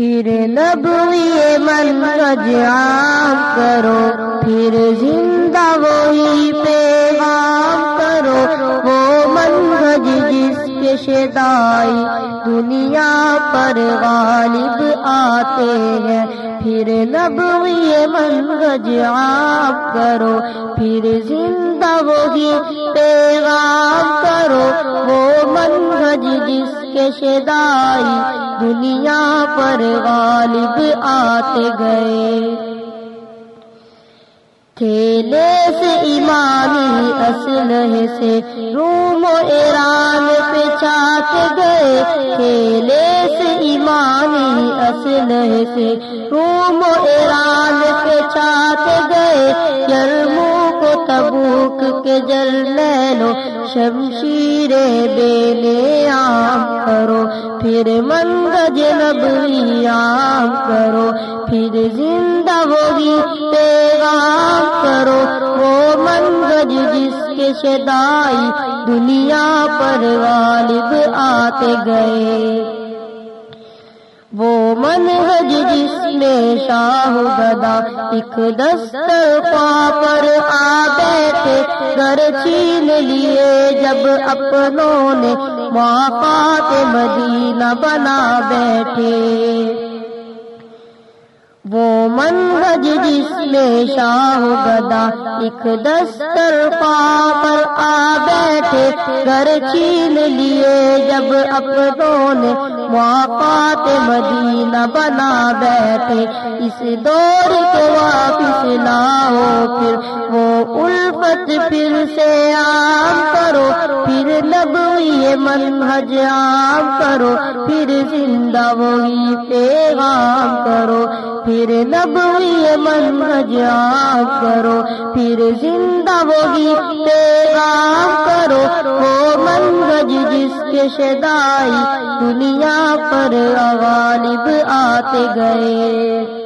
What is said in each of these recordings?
پھر نبوی من عام کرو، پھر زندہ وہی پیغام کرو۔ وہ منہج جس کے شدائی دنیا پر غالب آتے ہیں۔ پھر نبوی منہج عام کرو، پھر زندہ وہی پیغام کرو۔ وہ منہج جس کے شدائی دنیا پر غالب آتے گئے۔ کھیلے سے ایمانی اسلحے سے روم و ایران پہ چاہتے گئے۔ کھیلے سے روم و ایران پہ چاہتے گئے۔ یرمو کو تبوک کے جل لو شمشیر بے عام کرو۔ پھر منگج نبوی عام کرو۔ پھر زندہ ہوگی پیغام کرو۔ وہ منگج جس کے شدائی دنیا پر غالب آتے گئے۔ من منہج جی جس میں شاہ گدا ایک دستر پر آ بیٹھے گھر چھین لیے جب اپنوں نے موقع مدینہ بنا بیٹھے وہ من منہج جس میں شاہ گدا ایک دستر پا پر آ بیٹھے، گھر چھین لیے، جب اپنوں نے موقع مدینہ بنا بیٹھے، اس دور کو واپس لاؤ پھر وہ الفت پھر سے عام کرو، پھر نبوی منہج عام کرو، پھر زندہ وہی پیغام کرو۔ پھر نبوی منہج عام کرو، پھر زندہ وہی پیغام کرو۔ وہ منہج جس کے شدائی دنیا پر غالب آتے گئے۔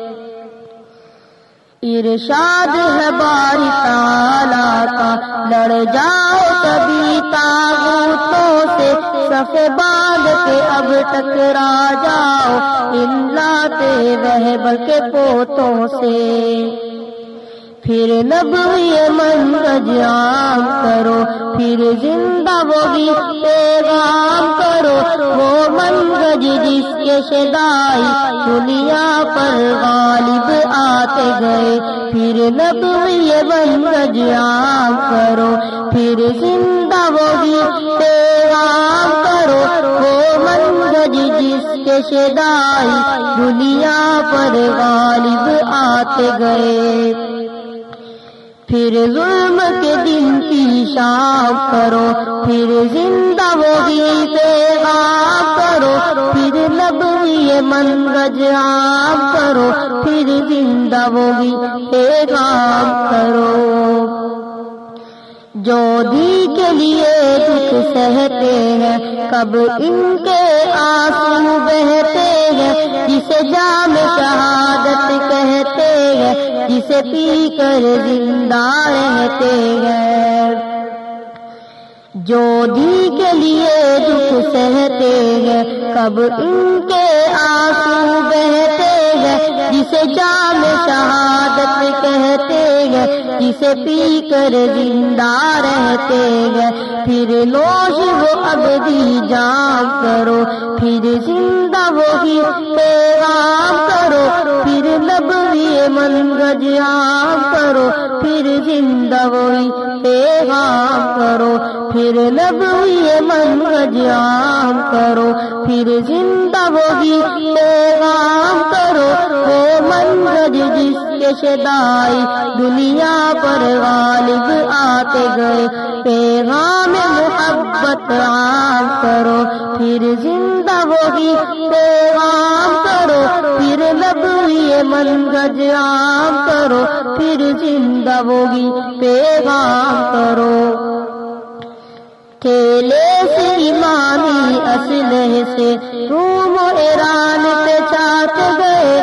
ارشاد ہے باری تالا کا۔ لڑ جاؤ کبھی تاغوتوں سے سفے باندھ کے اب ٹکرا جاؤ۔ ان لاتے رہ کے پوتوں سے۔ پھر نبوی من عام کرو، پھر زندہ وہی پیغام کرو۔ وہ منگج جس کے شدائی دنیا پر غالب آتے گئے۔ پھر نبوی من عام کرو، پھر زندہ وہی پیغام کرو۔ وہ منگج جس کے شدائی دنیا پر غالب آتے گئے۔ پھر ظلم کے دن کی شام کرو، پھر زندہ وہی پیغام کرو، پھر لب یہ منگج آپ کرو، پھر زندہ وہی پیغام کرو۔ جو دی کے لیے دکھ سہتے ہیں۔ کب ان کے آنسو بہتے ہیں، جسے جام شہادت کہتے ہیں، جسے پی کر زندہ رہتے ہیں۔ جو دی کے لیے دکھ سہتے ہیں، کب ان کے جسے جام شہادت کہتے ہیں، جسے پی کر زندہ رہتے ہیں۔ پھر نوش وہ ابدی جام کرو، پھر زندہ وہی پیغام کرو۔ پھر نبوی منگج عام کرو، پھر زندہ وہی پیغام کرو۔ پھر نبوی منگج عام کرو، پھر زندہ وہی پیغام کرو۔ شدائی دنیا پر غالب آتے گئے۔ پیغام محبت عام کرو، پھر زندہ وہی پیغام کرو۔ پھر نبوی منگج عام کرو، پھر زندہ وہی پیغام کرو۔ کھیلے سے ایمانی اسلحے سے روم و ایران پہ چاٹ گئے۔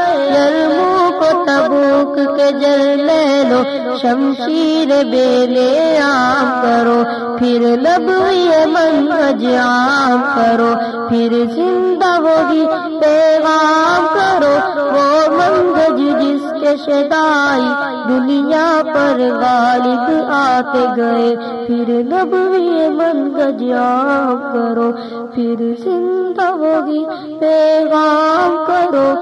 روک کے جل لے لو، شمشیر بے لے آم کرو، پھر لب یہ منج عام کرو، پھر زندہ ہوگی پیغام کرو، وہ منگج جس شدائی دنیا پر غالب آتے گئے۔ پھر نبوی من گجیام کرو، پھر زندہ ہوگی پیغام کرو۔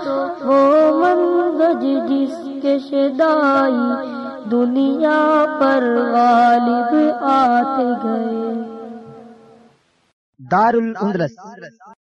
وہ من گج جس کے شدائی دنیا پر غالب آتے گئے۔ دار الاندلس